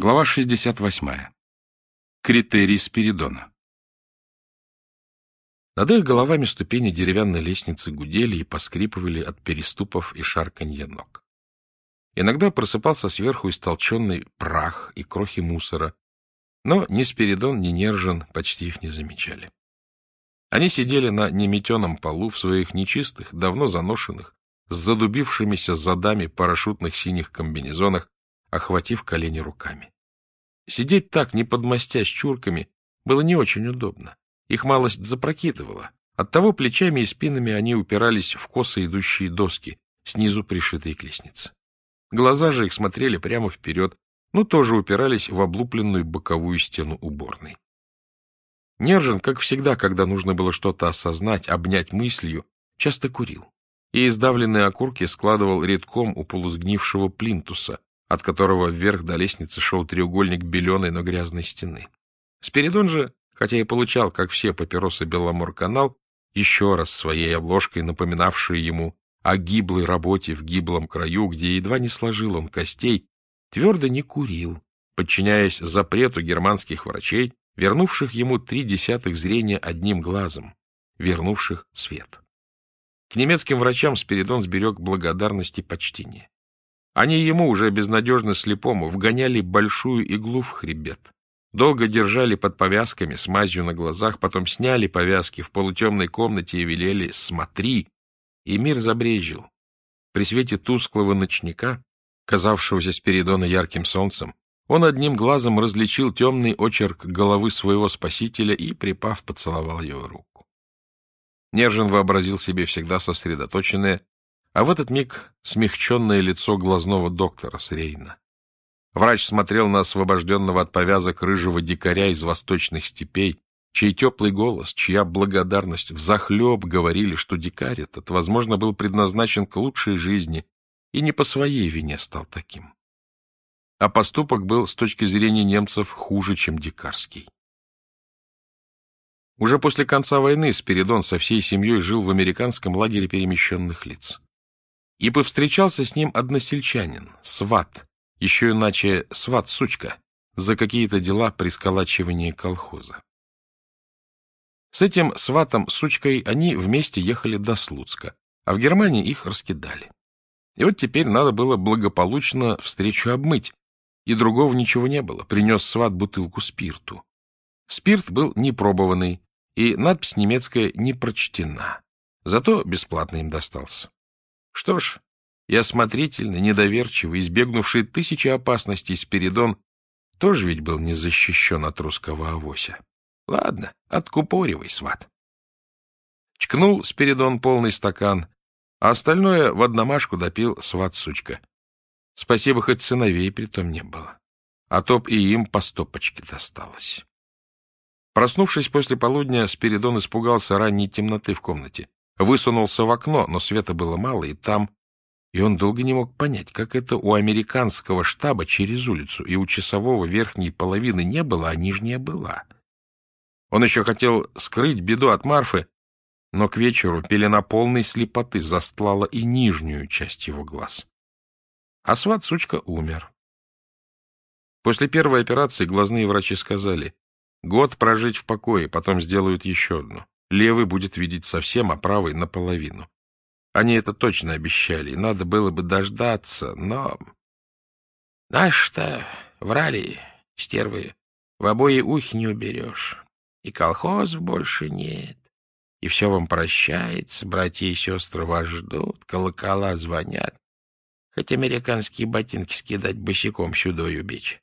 Глава 68. Критерий Спиридона. Над их головами ступени деревянной лестницы гудели и поскрипывали от переступов и шарканья ног. Иногда просыпался сверху истолченный прах и крохи мусора, но ни Спиридон, ни Нержин почти их не замечали. Они сидели на неметеном полу в своих нечистых, давно заношенных, с задубившимися задами парашютных синих комбинезонах, охватив колени руками. Сидеть так, не подмостясь чурками, было не очень удобно. Их малость запрокидывала. Оттого плечами и спинами они упирались в косо идущие доски, снизу пришитые к лестнице. Глаза же их смотрели прямо вперед, но тоже упирались в облупленную боковую стену уборной. Нержин, как всегда, когда нужно было что-то осознать, обнять мыслью, часто курил и издавленные окурки складывал редком у полусгнившего плинтуса, от которого вверх до лестницы шел треугольник беленой, но грязной стены. Спиридон же, хотя и получал, как все папиросы Беломор-канал, еще раз своей обложкой напоминавшей ему о гиблой работе в гиблом краю, где едва не сложил он костей, твердо не курил, подчиняясь запрету германских врачей, вернувших ему три десятых зрения одним глазом, вернувших свет. К немецким врачам Спиридон сберег благодарность и почтение. Они ему, уже безнадежно слепому, вгоняли большую иглу в хребет. Долго держали под повязками с мазью на глазах, потом сняли повязки в полутемной комнате и велели «смотри», и мир забрежил. При свете тусклого ночника, казавшегося Спиридона ярким солнцем, он одним глазом различил темный очерк головы своего спасителя и, припав, поцеловал его руку. Нержин вообразил себе всегда сосредоточенное, а в этот миг смягченное лицо глазного доктора с. Врач смотрел на освобожденного от повязок рыжего дикаря из восточных степей, чей теплый голос, чья благодарность взахлеб говорили, что дикарь этот, возможно, был предназначен к лучшей жизни и не по своей вине стал таким. А поступок был с точки зрения немцев хуже, чем дикарский. Уже после конца войны Спиридон со всей семьей жил в американском лагере перемещенных лиц и повстречался с ним односельчанин, сват, еще иначе сват-сучка, за какие-то дела при сколачивании колхоза. С этим сватом-сучкой они вместе ехали до Слуцка, а в Германии их раскидали. И вот теперь надо было благополучно встречу обмыть, и другого ничего не было, принес сват бутылку спирту. Спирт был непробованный, и надпись немецкая не прочтена, зато бесплатно им достался. Что ж, и осмотрительный, недоверчивый, избегнувший тысячи опасностей Спиридон, тоже ведь был не защищен от русского авося. Ладно, откупоривай, сват. Чкнул Спиридон полный стакан, а остальное в одномашку допил сват-сучка. Спасибо, хоть сыновей притом не было. А топ и им по стопочке досталось. Проснувшись после полудня, Спиридон испугался ранней темноты в комнате. Высунулся в окно, но света было мало, и там... И он долго не мог понять, как это у американского штаба через улицу, и у часового верхней половины не было, а нижняя была. Он еще хотел скрыть беду от Марфы, но к вечеру пелена полной слепоты застлала и нижнюю часть его глаз. А сват-сучка умер. После первой операции глазные врачи сказали, год прожить в покое, потом сделают еще одну. Левый будет видеть совсем, а правый — наполовину. Они это точно обещали, надо было бы дождаться, но... Наш-то врали, стервы, в обои ухи не уберешь, и колхозов больше нет, и все вам прощается, братья и сестры вас ждут, колокола звонят, хоть американские ботинки скидать босиком сюдою бечь.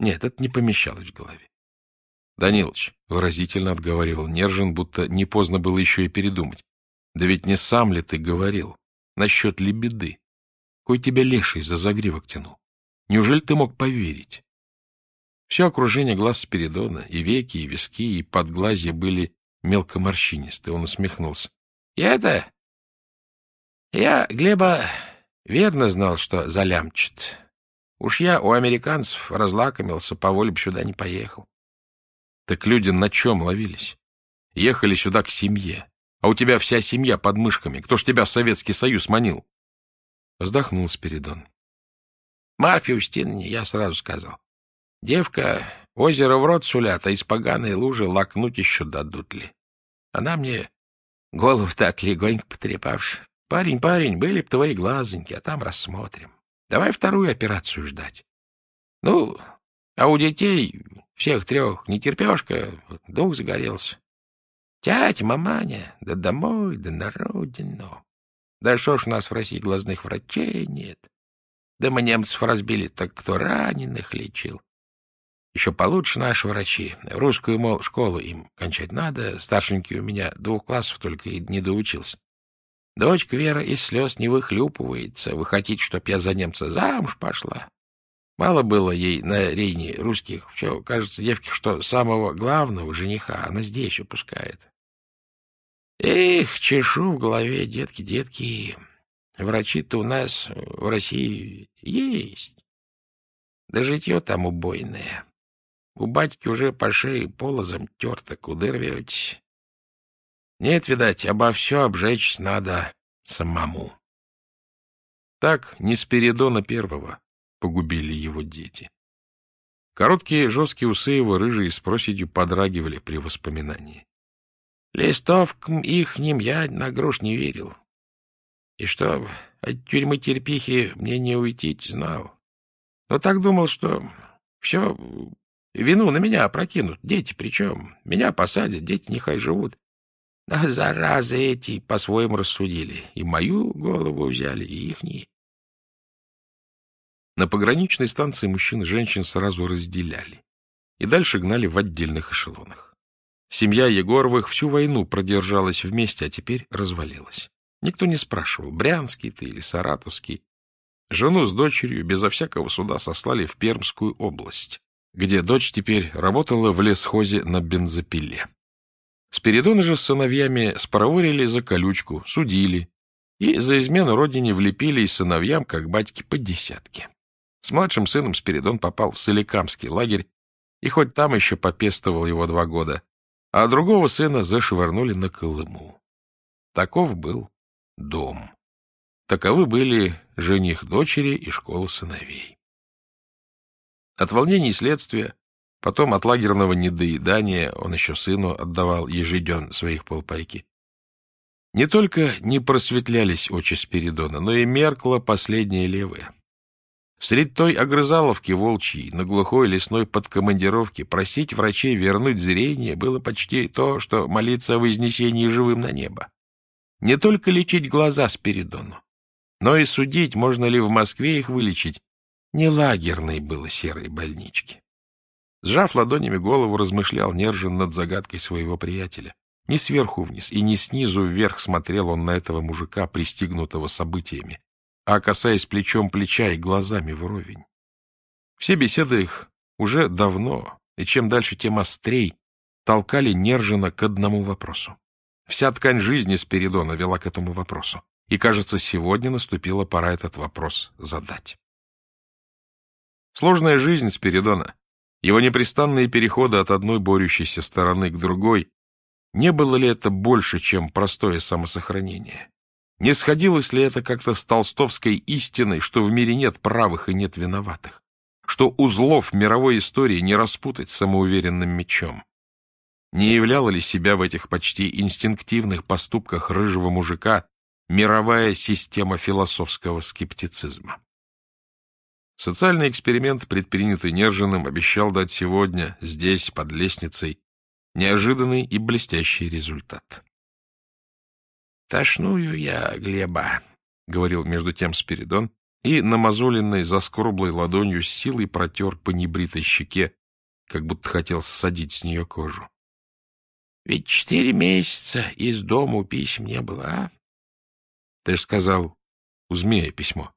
Нет, это не помещалось в голове. — Данилыч, — выразительно отговаривал Нержин, будто не поздно было еще и передумать. — Да ведь не сам ли ты говорил? Насчет лебеды. Кой тебя леший за загривок тянул? Неужели ты мог поверить? Все окружение глаз Спиридона, и веки, и виски, и подглазья были мелкоморщинистые. Он усмехнулся. — Я-то... Я, Глеба, верно знал, что залямчит. Уж я у американцев разлакомился, по воле сюда не поехал. Так люди на чем ловились? Ехали сюда к семье. А у тебя вся семья под мышками. Кто ж тебя в Советский Союз манил? Вздохнул Спиридон. Марфе Устиновне я сразу сказал. Девка озеро в рот сулят, а из поганой лужи лакнуть еще дадут ли. Она мне голову так легонько потрепавши. Парень, парень, были б твои глазоньки, а там рассмотрим. Давай вторую операцию ждать. Ну, а у детей всех трех нетерпешка, дух загорелся. Тять, маманя, да домой, да на родину. Да что ж у нас в России глазных врачей нет? Да мы немцев разбили, так кто раненых лечил. Еще получше наши врачи. Русскую, мол, школу им кончать надо. Старшенький у меня двух классов только и не доучился. Дочка Вера из слез не выхлюпывается. Вы хотите, чтоб я за немца замуж пошла? Мало было ей на Рейне русских. Все, кажется, девке, что самого главного жениха она здесь упускает. Эх, чешу в голове, детки, детки. Врачи-то у нас в России есть. Да житье там убойное. У батьки уже по шее полозом терто, куды рветесь. Нет, видать, обо все обжечь надо самому. Так не Спиридона первого погубили его дети. Короткие жесткие усы его рыжие с проседью подрагивали при воспоминании. Листовкам ихним я на грош не верил. И что от тюрьмы терпихи мне не уйти, знал. Но так думал, что все, вину на меня опрокинут. Дети причем. Меня посадят, дети нехай живут. А заразы эти по-своему рассудили. И мою голову взяли, и ихние. На пограничной станции мужчин и женщин сразу разделяли. И дальше гнали в отдельных эшелонах. Семья Егоровых всю войну продержалась вместе, а теперь развалилась. Никто не спрашивал, брянский ты или саратовский. Жену с дочерью безо всякого суда сослали в Пермскую область, где дочь теперь работала в лесхозе на бензопиле. Спиридона же с сыновьями спороворили за колючку, судили, и за измену родине влепили и сыновьям, как батьки, по десятке. С младшим сыном Спиридон попал в Соликамский лагерь, и хоть там еще попестовал его два года, а другого сына зашвырнули на Колыму. Таков был дом. Таковы были жених дочери и школа сыновей. От волнений следствия, потом от лагерного недоедания, он еще сыну отдавал ежеден своих полпайки. Не только не просветлялись очи Спиридона, но и меркло последнее левое. Средь той огрызаловки волчьей на глухой лесной подкомандировке просить врачей вернуть зрение было почти то, что молиться о вознесении живым на небо. Не только лечить глаза Спиридону, но и судить, можно ли в Москве их вылечить. Не лагерной было серой больнички. Сжав ладонями голову, размышлял Нержин над загадкой своего приятеля. Ни сверху вниз и ни снизу вверх смотрел он на этого мужика, пристигнутого событиями, а касаясь плечом плеча и глазами вровень. Все беседы их уже давно, и чем дальше, тем острей, толкали Нержина к одному вопросу. Вся ткань жизни Спиридона вела к этому вопросу. И, кажется, сегодня наступила пора этот вопрос задать. Сложная жизнь Спиридона, его непрестанные переходы от одной борющейся стороны к другой, не было ли это больше, чем простое самосохранение? Не сходилось ли это как-то с толстовской истиной, что в мире нет правых и нет виноватых? Что узлов мировой истории не распутать самоуверенным мечом? Не являла ли себя в этих почти инстинктивных поступках рыжего мужика мировая система философского скептицизма? Социальный эксперимент, предпринятый Нержиным, обещал дать сегодня, здесь, под лестницей, неожиданный и блестящий результат. «Тошную я, Глеба», — говорил между тем Спиридон, и, намазоленной заскорблой ладонью, с силой протер по небритой щеке, как будто хотел ссадить с нее кожу. Ведь четыре месяца из дому писем не было, а? Ты же сказал, у змея письмо.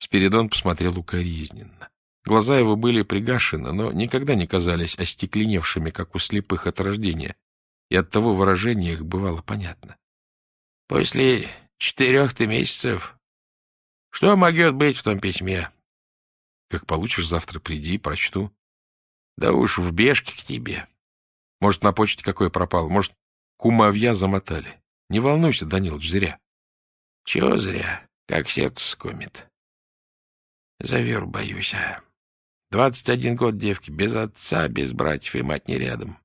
Спиридон посмотрел укоризненно. Глаза его были пригашены, но никогда не казались остекленевшими, как у слепых от рождения, и оттого выражение их бывало понятно. — После четырех-то месяцев что могет быть в том письме? — Как получишь, завтра приди, прочту. — Да уж в бежке к тебе. Может, на почте какой пропал, может, кумовья замотали. Не волнуйся, Данилович, зря. Чего зря, как сердце скомит. За веру боюсь. А. Двадцать один год девки, без отца, без братьев и мать не рядом.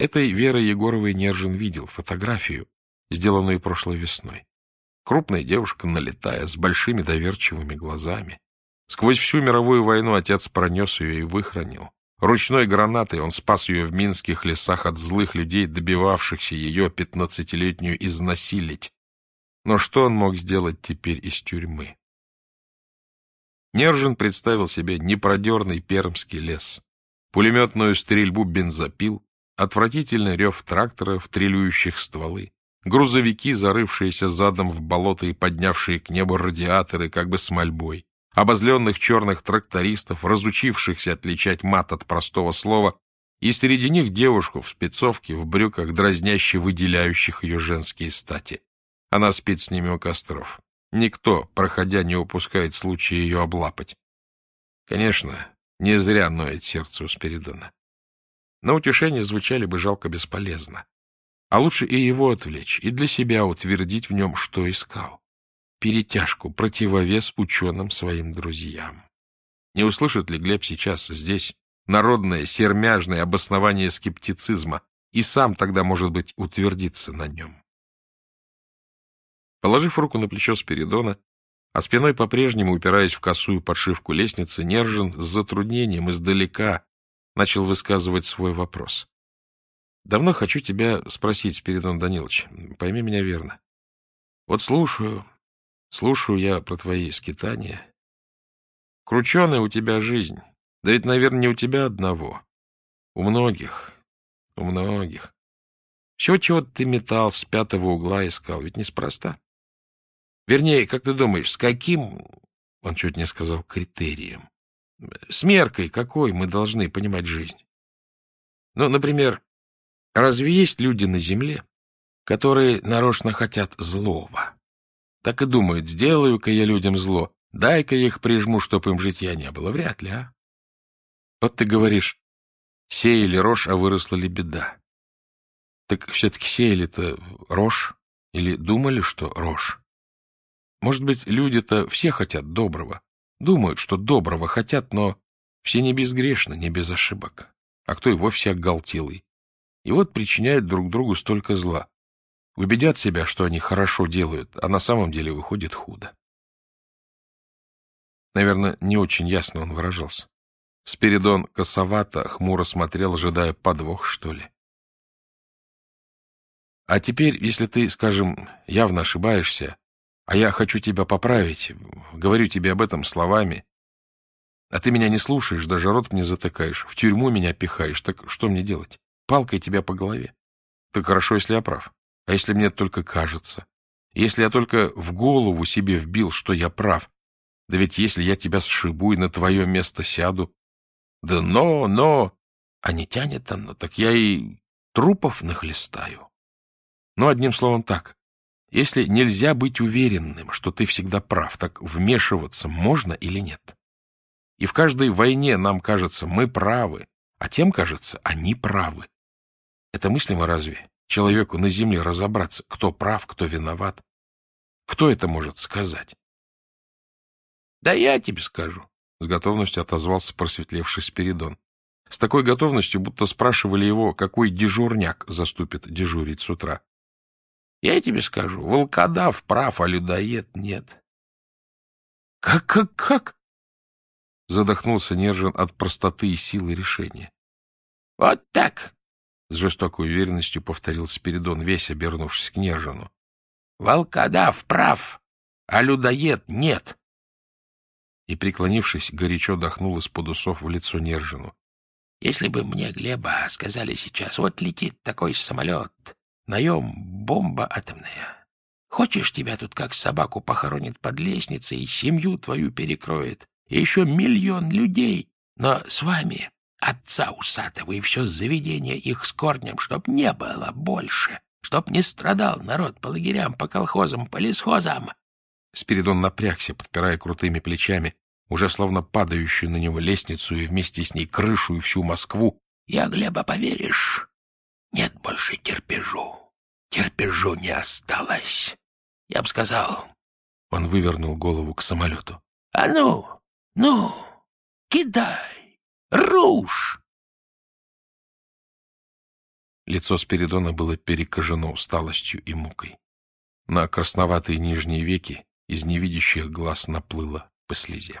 Этой Веры Егоровой Нержин видел фотографию, сделанную прошлой весной. Крупная девушка, налетая, с большими доверчивыми глазами. Сквозь всю мировую войну отец пронес ее и выхранил. Ручной гранатой он спас ее в минских лесах от злых людей, добивавшихся ее пятнадцатилетнюю изнасилить. Но что он мог сделать теперь из тюрьмы? Нержин представил себе непродерный пермский лес, пулеметную стрельбу бензопил, отвратительный рев тракторов, трелюющих стволы, грузовики, зарывшиеся задом в болото и поднявшие к небу радиаторы как бы с мольбой, обозленных черных трактористов, разучившихся отличать мат от простого слова, и среди них девушку в спецовке, в брюках, дразняще выделяющих ее женские стати. Она спит с ними у костров. Никто, проходя, не упускает случая ее облапать. Конечно, не зря ноет сердце у Спиридона. На утешение звучали бы жалко бесполезно. А лучше и его отвлечь, и для себя утвердить в нем, что искал перетяжку, противовес ученым своим друзьям. Не услышит ли Глеб сейчас здесь народное сермяжное обоснование скептицизма и сам тогда, может быть, утвердиться на нем? Положив руку на плечо Спиридона, а спиной по-прежнему упираясь в косую подшивку лестницы, Нержин с затруднением издалека начал высказывать свой вопрос. — Давно хочу тебя спросить, Спиридон Данилович, пойми меня верно. Вот слушаю, Слушаю я про твои скитания. Крученая у тебя жизнь. Да ведь, наверное, не у тебя одного. У многих. У многих. Все, чего ты метал, с пятого угла искал, ведь неспроста. Вернее, как ты думаешь, с каким, он чуть не сказал, критерием? С меркой какой мы должны понимать жизнь? Ну, например, разве есть люди на земле, которые нарочно хотят злого? Так и думают, сделаю-ка я людям зло, дай-ка их прижму, чтоб им житья не было. Вряд ли, а? Вот ты говоришь, сеяли рожь, а выросла ли беда. Так все-таки сеяли-то рожь или думали, что рожь? Может быть, люди-то все хотят доброго, думают, что доброго хотят, но все не безгрешны, не без ошибок, а кто и вовсе оголтелый. И вот причиняют друг другу столько зла. Убедят себя, что они хорошо делают, а на самом деле выходит худо. Наверное, не очень ясно он выражался. Спиридон косовато, хмуро смотрел, ожидая подвох, что ли. А теперь, если ты, скажем, явно ошибаешься, а я хочу тебя поправить, говорю тебе об этом словами, а ты меня не слушаешь, даже рот мне затыкаешь, в тюрьму меня пихаешь, так что мне делать? Палкой тебя по голове. Так хорошо, если я прав. А если мне только кажется? Если я только в голову себе вбил, что я прав? Да ведь если я тебя сшибу и на твое место сяду... Да но, но... А не тянет оно, так я и трупов нахлестаю. Ну, одним словом, так. Если нельзя быть уверенным, что ты всегда прав, так вмешиваться можно или нет? И в каждой войне нам кажется, мы правы, а тем кажется, они правы. Это мыслимо разве? человеку на земле разобраться, кто прав, кто виноват. Кто это может сказать? — Да я тебе скажу, — с готовностью отозвался просветлевший Спиридон. С такой готовностью, будто спрашивали его, какой дежурняк заступит дежурить с утра. — Я тебе скажу, волкодав прав, а людоед нет. «Как, — Как-как-как? — задохнулся Нержин от простоты и силы решения. — Вот так, с жестокой уверенностью повторил Спиридон, весь обернувшись к Нержину. — Волкодав прав, а людоед нет. И, преклонившись, горячо дохнул из-под усов в лицо Нержину. — Если бы мне, Глеба, сказали сейчас, вот летит такой самолет, наем бомба атомная. Хочешь, тебя тут как собаку похоронит под лестницей и семью твою перекроет, и еще миллион людей, но с вами отца усатого и все заведение их с корнем, чтоб не было больше, чтоб не страдал народ по лагерям, по колхозам, по лесхозам. Спиридон напрягся, подпирая крутыми плечами, уже словно падающую на него лестницу и вместе с ней крышу и всю Москву. — Я, Глеба, поверишь? Нет больше терпежу. Терпежу не осталось. Я бы сказал... Он вывернул голову к самолету. — А ну, — Ну, кидай! Руж! Лицо Спиридона было перекожено усталостью и мукой. На красноватые нижние веки из невидящих глаз наплыло по слезе.